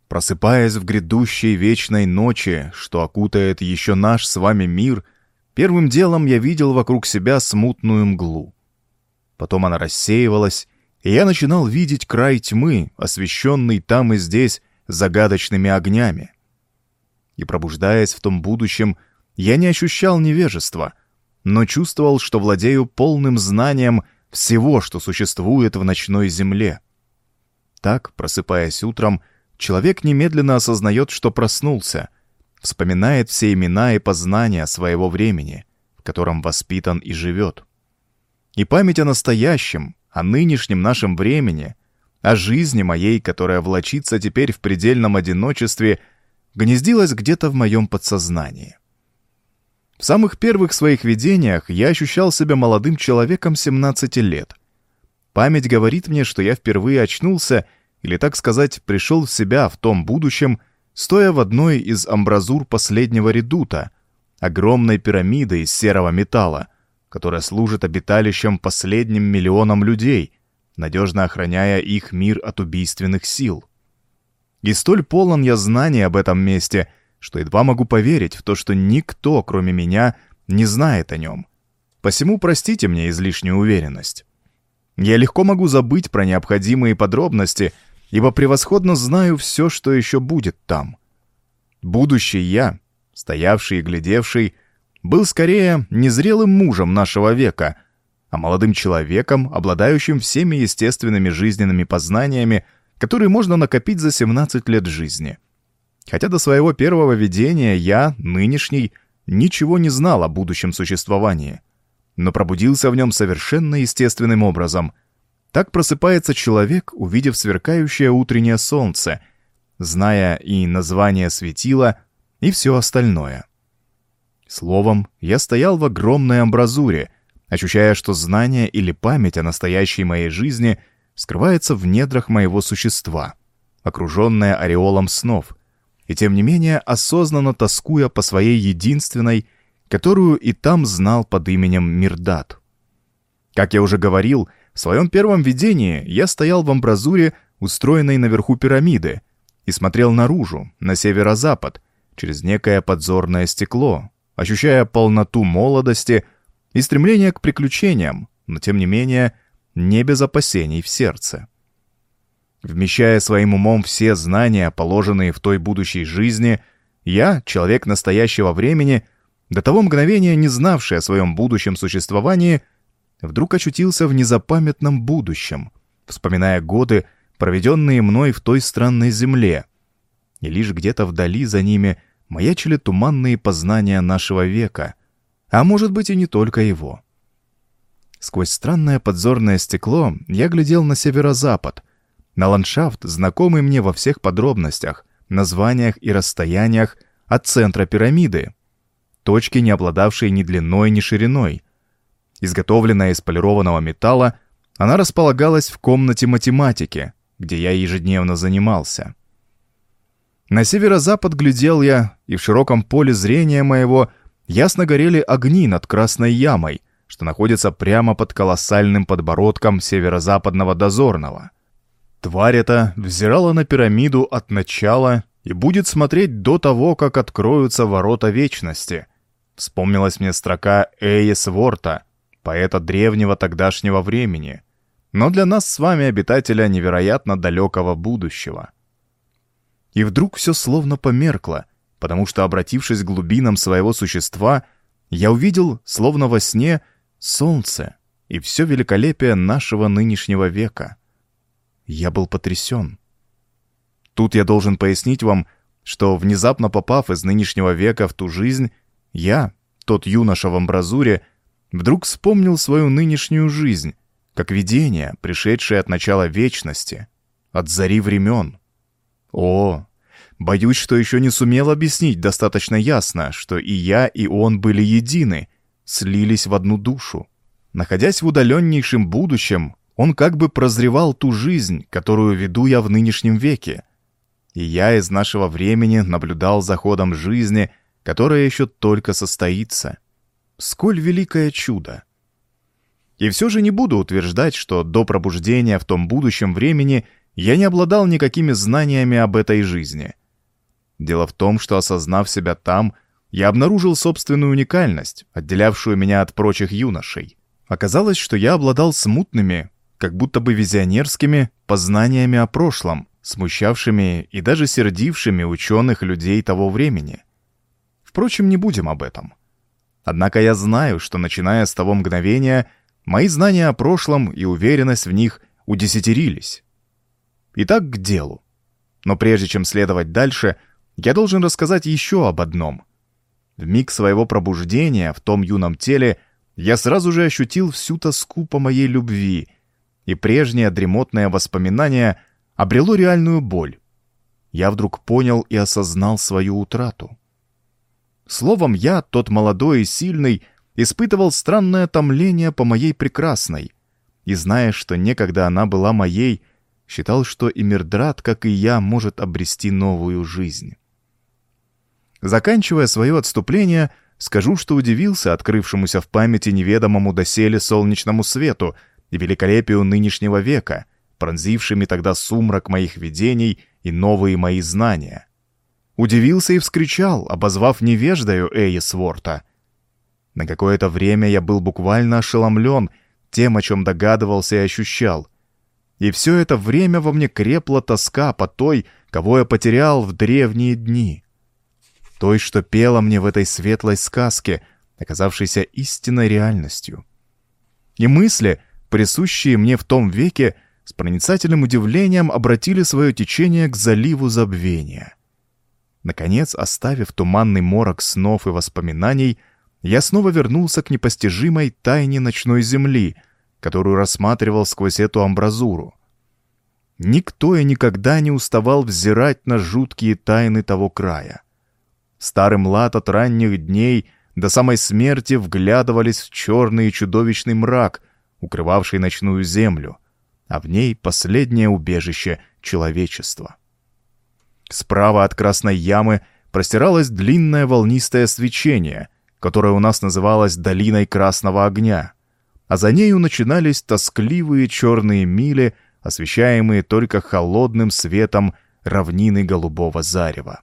Просыпаясь в грядущей вечной ночи, что окутает еще наш с вами мир, первым делом я видел вокруг себя смутную мглу. Потом она рассеивалась, и я начинал видеть край тьмы, освещенный там и здесь загадочными огнями. И пробуждаясь в том будущем, я не ощущал невежества, но чувствовал, что владею полным знанием всего, что существует в ночной земле. Так, просыпаясь утром, человек немедленно осознает, что проснулся, вспоминает все имена и познания своего времени, в котором воспитан и живет. И память о настоящем, о нынешнем нашем времени, о жизни моей, которая влачится теперь в предельном одиночестве, гнездилась где-то в моем подсознании. В самых первых своих видениях я ощущал себя молодым человеком 17 лет. Память говорит мне, что я впервые очнулся, или, так сказать, пришел в себя в том будущем, стоя в одной из амбразур последнего редута, огромной пирамиды из серого металла, которая служит обиталищем последним миллионам людей, надежно охраняя их мир от убийственных сил. И столь полон я знаний об этом месте — что едва могу поверить в то, что никто, кроме меня, не знает о нем. Посему простите мне излишнюю уверенность. Я легко могу забыть про необходимые подробности, ибо превосходно знаю все, что еще будет там. Будущий я, стоявший и глядевший, был скорее незрелым мужем нашего века, а молодым человеком, обладающим всеми естественными жизненными познаниями, которые можно накопить за 17 лет жизни — Хотя до своего первого видения я, нынешний, ничего не знал о будущем существовании, но пробудился в нем совершенно естественным образом. Так просыпается человек, увидев сверкающее утреннее солнце, зная и название светила, и все остальное. Словом, я стоял в огромной амбразуре, ощущая, что знание или память о настоящей моей жизни скрывается в недрах моего существа, окруженная ореолом снов — и тем не менее осознанно тоскуя по своей единственной, которую и там знал под именем Мирдат. Как я уже говорил, в своем первом видении я стоял в амбразуре, устроенной наверху пирамиды, и смотрел наружу, на северо-запад, через некое подзорное стекло, ощущая полноту молодости и стремление к приключениям, но тем не менее не без опасений в сердце. Вмещая своим умом все знания, положенные в той будущей жизни, я, человек настоящего времени, до того мгновения не знавший о своем будущем существовании, вдруг очутился в незапамятном будущем, вспоминая годы, проведенные мной в той странной земле. И лишь где-то вдали за ними маячили туманные познания нашего века, а может быть и не только его. Сквозь странное подзорное стекло я глядел на северо-запад — на ландшафт, знакомый мне во всех подробностях, названиях и расстояниях от центра пирамиды, точки, не обладавшей ни длиной, ни шириной. Изготовленная из полированного металла, она располагалась в комнате математики, где я ежедневно занимался. На северо-запад глядел я, и в широком поле зрения моего ясно горели огни над Красной ямой, что находится прямо под колоссальным подбородком северо-западного дозорного — Тварь эта взирала на пирамиду от начала и будет смотреть до того, как откроются ворота вечности. Вспомнилась мне строка Эйес Ворта, поэта древнего тогдашнего времени, но для нас с вами обитателя невероятно далекого будущего. И вдруг все словно померкло, потому что, обратившись к глубинам своего существа, я увидел, словно во сне, солнце и все великолепие нашего нынешнего века. Я был потрясен. Тут я должен пояснить вам, что, внезапно попав из нынешнего века в ту жизнь, я, тот юноша в амбразуре, вдруг вспомнил свою нынешнюю жизнь, как видение, пришедшее от начала вечности, от зари времен. О, боюсь, что еще не сумел объяснить достаточно ясно, что и я, и он были едины, слились в одну душу. Находясь в удаленнейшем будущем, он как бы прозревал ту жизнь, которую веду я в нынешнем веке. И я из нашего времени наблюдал за ходом жизни, которая еще только состоится. Сколь великое чудо! И все же не буду утверждать, что до пробуждения в том будущем времени я не обладал никакими знаниями об этой жизни. Дело в том, что, осознав себя там, я обнаружил собственную уникальность, отделявшую меня от прочих юношей. Оказалось, что я обладал смутными, как будто бы визионерскими познаниями о прошлом, смущавшими и даже сердившими ученых людей того времени. Впрочем, не будем об этом. Однако я знаю, что начиная с того мгновения, мои знания о прошлом и уверенность в них удесятерились. Итак, к делу. Но прежде чем следовать дальше, я должен рассказать еще об одном. В миг своего пробуждения в том юном теле я сразу же ощутил всю тоску по моей любви — и прежнее дремотное воспоминание обрело реальную боль. Я вдруг понял и осознал свою утрату. Словом, я, тот молодой и сильный, испытывал странное томление по моей прекрасной, и, зная, что некогда она была моей, считал, что и Мирдрат, как и я, может обрести новую жизнь. Заканчивая свое отступление, скажу, что удивился открывшемуся в памяти неведомому доселе солнечному свету и великолепию нынешнего века, пронзившими тогда сумрак моих видений и новые мои знания. Удивился и вскричал, обозвав невеждою Эйсворта. На какое-то время я был буквально ошеломлен тем, о чем догадывался и ощущал. И все это время во мне крепла тоска по той, кого я потерял в древние дни. Той, что пела мне в этой светлой сказке, оказавшейся истинной реальностью. И мысли, присущие мне в том веке, с проницательным удивлением обратили свое течение к заливу забвения. Наконец, оставив туманный морок снов и воспоминаний, я снова вернулся к непостижимой тайне ночной земли, которую рассматривал сквозь эту амбразуру. Никто и никогда не уставал взирать на жуткие тайны того края. Старый млад от ранних дней до самой смерти вглядывались в черный и чудовищный мрак, укрывавший ночную землю, а в ней последнее убежище человечества. Справа от красной ямы простиралось длинное волнистое свечение, которое у нас называлось «долиной красного огня», а за нею начинались тоскливые черные мили, освещаемые только холодным светом равнины голубого зарева.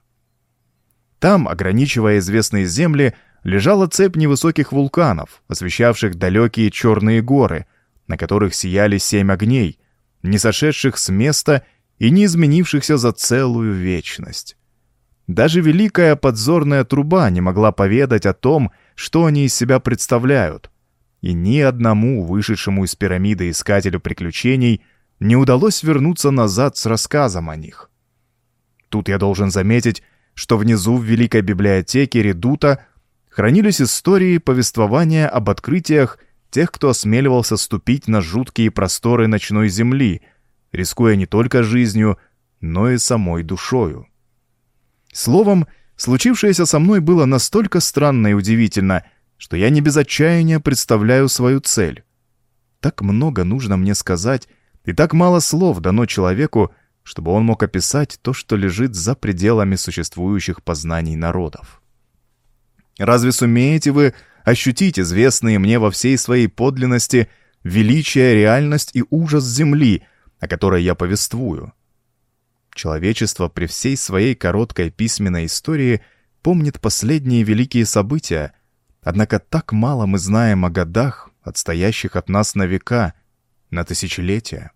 Там, ограничивая известные земли, лежала цепь невысоких вулканов, освещавших далекие черные горы, на которых сияли семь огней, не сошедших с места и не изменившихся за целую вечность. Даже великая подзорная труба не могла поведать о том, что они из себя представляют, и ни одному вышедшему из пирамиды искателю приключений не удалось вернуться назад с рассказом о них. Тут я должен заметить, что внизу в Великой библиотеке Редута хранились истории повествования об открытиях тех, кто осмеливался ступить на жуткие просторы ночной земли — рискуя не только жизнью, но и самой душою. Словом, случившееся со мной было настолько странно и удивительно, что я не без отчаяния представляю свою цель. Так много нужно мне сказать, и так мало слов дано человеку, чтобы он мог описать то, что лежит за пределами существующих познаний народов. Разве сумеете вы ощутить известные мне во всей своей подлинности величие, реальность и ужас Земли — о которой я повествую. Человечество при всей своей короткой письменной истории помнит последние великие события, однако так мало мы знаем о годах, отстоящих от нас на века, на тысячелетия.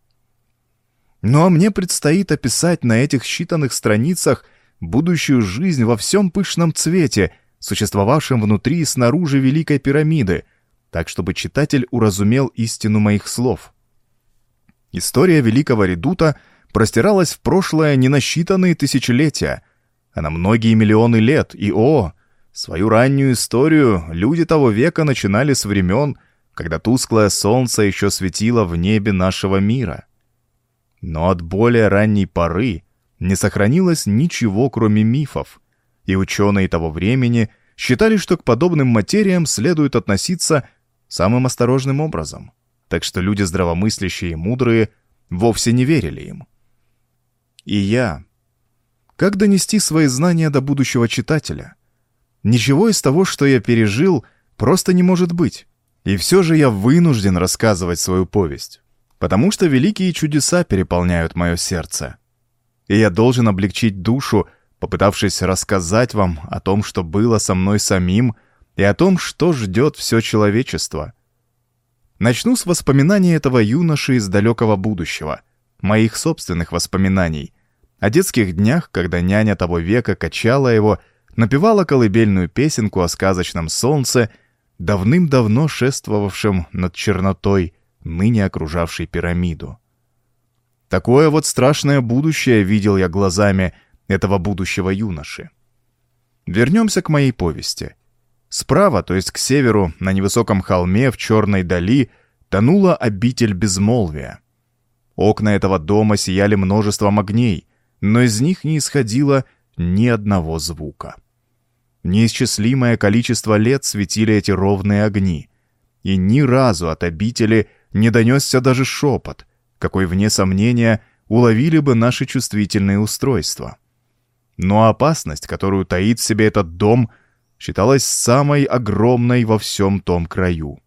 Ну а мне предстоит описать на этих считанных страницах будущую жизнь во всем пышном цвете, существовавшем внутри и снаружи Великой пирамиды, так чтобы читатель уразумел истину моих слов. История Великого Редута простиралась в прошлое не на считанные тысячелетия, а на многие миллионы лет, и о, свою раннюю историю люди того века начинали с времен, когда тусклое солнце еще светило в небе нашего мира. Но от более ранней поры не сохранилось ничего, кроме мифов, и ученые того времени считали, что к подобным материям следует относиться самым осторожным образом так что люди здравомыслящие и мудрые вовсе не верили им. И я. Как донести свои знания до будущего читателя? Ничего из того, что я пережил, просто не может быть. И все же я вынужден рассказывать свою повесть, потому что великие чудеса переполняют мое сердце. И я должен облегчить душу, попытавшись рассказать вам о том, что было со мной самим, и о том, что ждет все человечество — Начну с воспоминаний этого юноши из далекого будущего, моих собственных воспоминаний, о детских днях, когда няня того века качала его, напевала колыбельную песенку о сказочном солнце, давным-давно шествовавшем над чернотой, ныне окружавшей пирамиду. Такое вот страшное будущее видел я глазами этого будущего юноши. Вернемся к моей повести — Справа, то есть к северу, на невысоком холме в черной дали, тонула обитель безмолвия. Окна этого дома сияли множеством огней, но из них не исходило ни одного звука. Неисчислимое количество лет светили эти ровные огни, и ни разу от обители не донесся даже шепот, какой, вне сомнения, уловили бы наши чувствительные устройства. Но опасность, которую таит в себе этот дом, считалась самой огромной во всем том краю.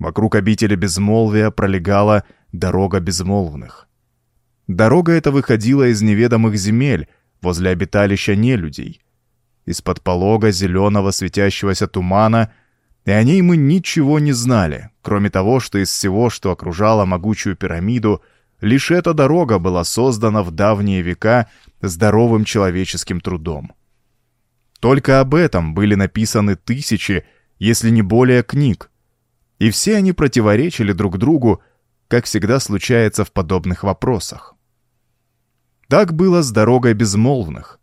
Вокруг обители безмолвия пролегала дорога безмолвных. Дорога эта выходила из неведомых земель возле обиталища нелюдей. Из-под полога зеленого светящегося тумана, и о ней мы ничего не знали, кроме того, что из всего, что окружало могучую пирамиду, лишь эта дорога была создана в давние века здоровым человеческим трудом. Только об этом были написаны тысячи, если не более книг, и все они противоречили друг другу, как всегда случается в подобных вопросах. Так было с дорогой безмолвных,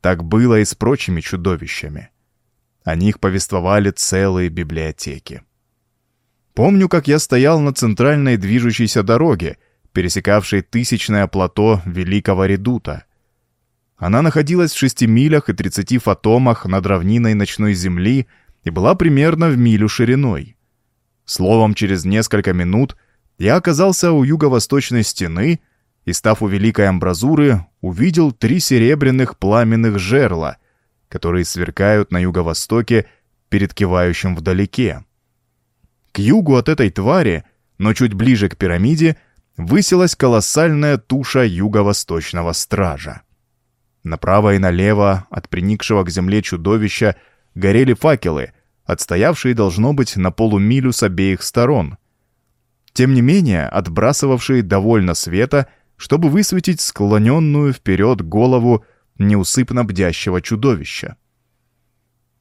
так было и с прочими чудовищами. О них повествовали целые библиотеки. Помню, как я стоял на центральной движущейся дороге, пересекавшей тысячное плато Великого Редута. Она находилась в шести милях и тридцати фотомах над равниной ночной земли и была примерно в милю шириной. Словом, через несколько минут я оказался у юго-восточной стены и, став у великой амбразуры, увидел три серебряных пламенных жерла, которые сверкают на юго-востоке перед кивающим вдалеке. К югу от этой твари, но чуть ближе к пирамиде, высилась колоссальная туша юго-восточного стража. Направо и налево от приникшего к земле чудовища горели факелы — отстоявшие, должно быть, на полумилю с обеих сторон. Тем не менее, отбрасывавшие довольно света, чтобы высветить склоненную вперед голову неусыпно бдящего чудовища.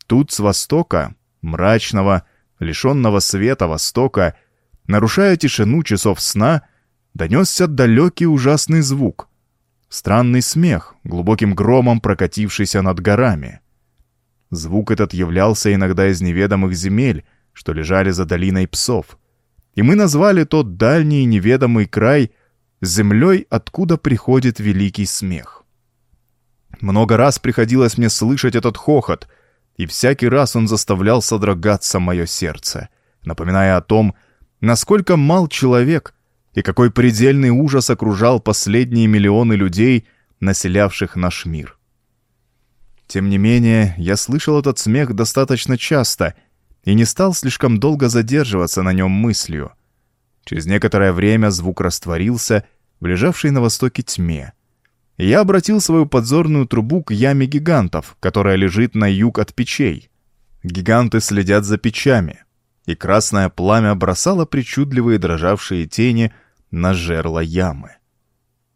Тут с востока, мрачного, лишенного света востока, нарушая тишину часов сна, донесся далекий ужасный звук. Странный смех, глубоким громом прокатившийся над горами. Звук этот являлся иногда из неведомых земель, что лежали за долиной псов. И мы назвали тот дальний неведомый край землей, откуда приходит великий смех. Много раз приходилось мне слышать этот хохот, и всякий раз он заставлял содрогаться мое сердце, напоминая о том, насколько мал человек и какой предельный ужас окружал последние миллионы людей, населявших наш мир. Тем не менее, я слышал этот смех достаточно часто и не стал слишком долго задерживаться на нем мыслью. Через некоторое время звук растворился в лежавшей на востоке тьме. Я обратил свою подзорную трубу к яме гигантов, которая лежит на юг от печей. Гиганты следят за печами, и красное пламя бросало причудливые дрожавшие тени на жерло ямы.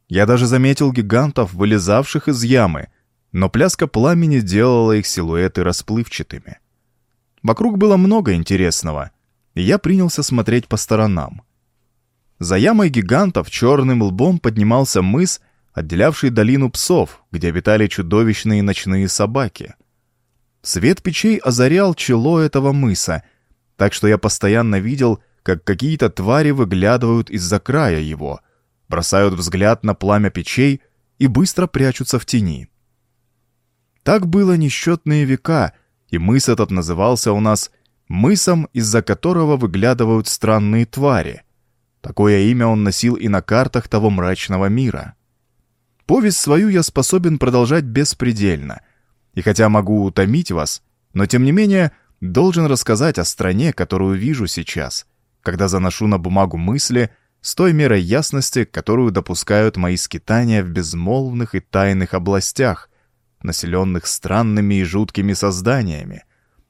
Я даже заметил гигантов, вылезавших из ямы, но пляска пламени делала их силуэты расплывчатыми. Вокруг было много интересного, и я принялся смотреть по сторонам. За ямой гигантов черным лбом поднимался мыс, отделявший долину псов, где обитали чудовищные ночные собаки. Свет печей озарял чело этого мыса, так что я постоянно видел, как какие-то твари выглядывают из-за края его, бросают взгляд на пламя печей и быстро прячутся в тени. Так было несчетные века, и мыс этот назывался у нас мысом, из-за которого выглядывают странные твари. Такое имя он носил и на картах того мрачного мира. Повесть свою я способен продолжать беспредельно. И хотя могу утомить вас, но тем не менее должен рассказать о стране, которую вижу сейчас, когда заношу на бумагу мысли с той мерой ясности, которую допускают мои скитания в безмолвных и тайных областях, населенных странными и жуткими созданиями.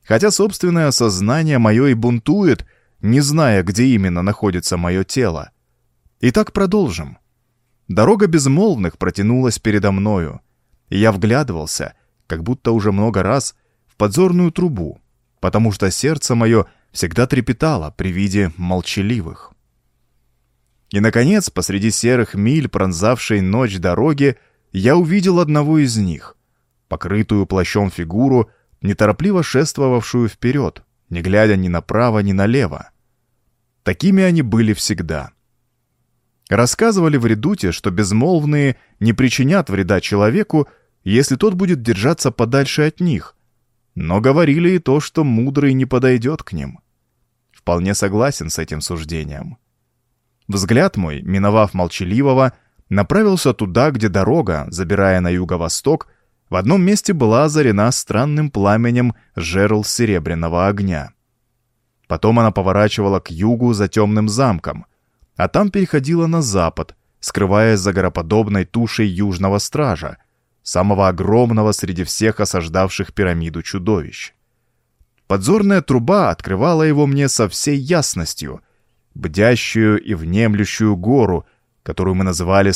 Хотя собственное сознание мое и бунтует, не зная, где именно находится мое тело. Итак, продолжим. Дорога безмолвных протянулась передо мною, и я вглядывался, как будто уже много раз, в подзорную трубу, потому что сердце мое всегда трепетало при виде молчаливых. И, наконец, посреди серых миль, пронзавшей ночь дороги, я увидел одного из них, покрытую плащом фигуру, неторопливо шествовавшую вперед, не глядя ни направо, ни налево. Такими они были всегда. Рассказывали в редуте, что безмолвные не причинят вреда человеку, если тот будет держаться подальше от них, но говорили и то, что мудрый не подойдет к ним. Вполне согласен с этим суждением. Взгляд мой, миновав молчаливого, направился туда, где дорога, забирая на юго-восток, в одном месте была озарена странным пламенем жерл серебряного огня. Потом она поворачивала к югу за темным замком, а там переходила на запад, скрываясь за гороподобной тушей южного стража, самого огромного среди всех осаждавших пирамиду чудовищ. Подзорная труба открывала его мне со всей ясностью, бдящую и внемлющую гору, которую мы называли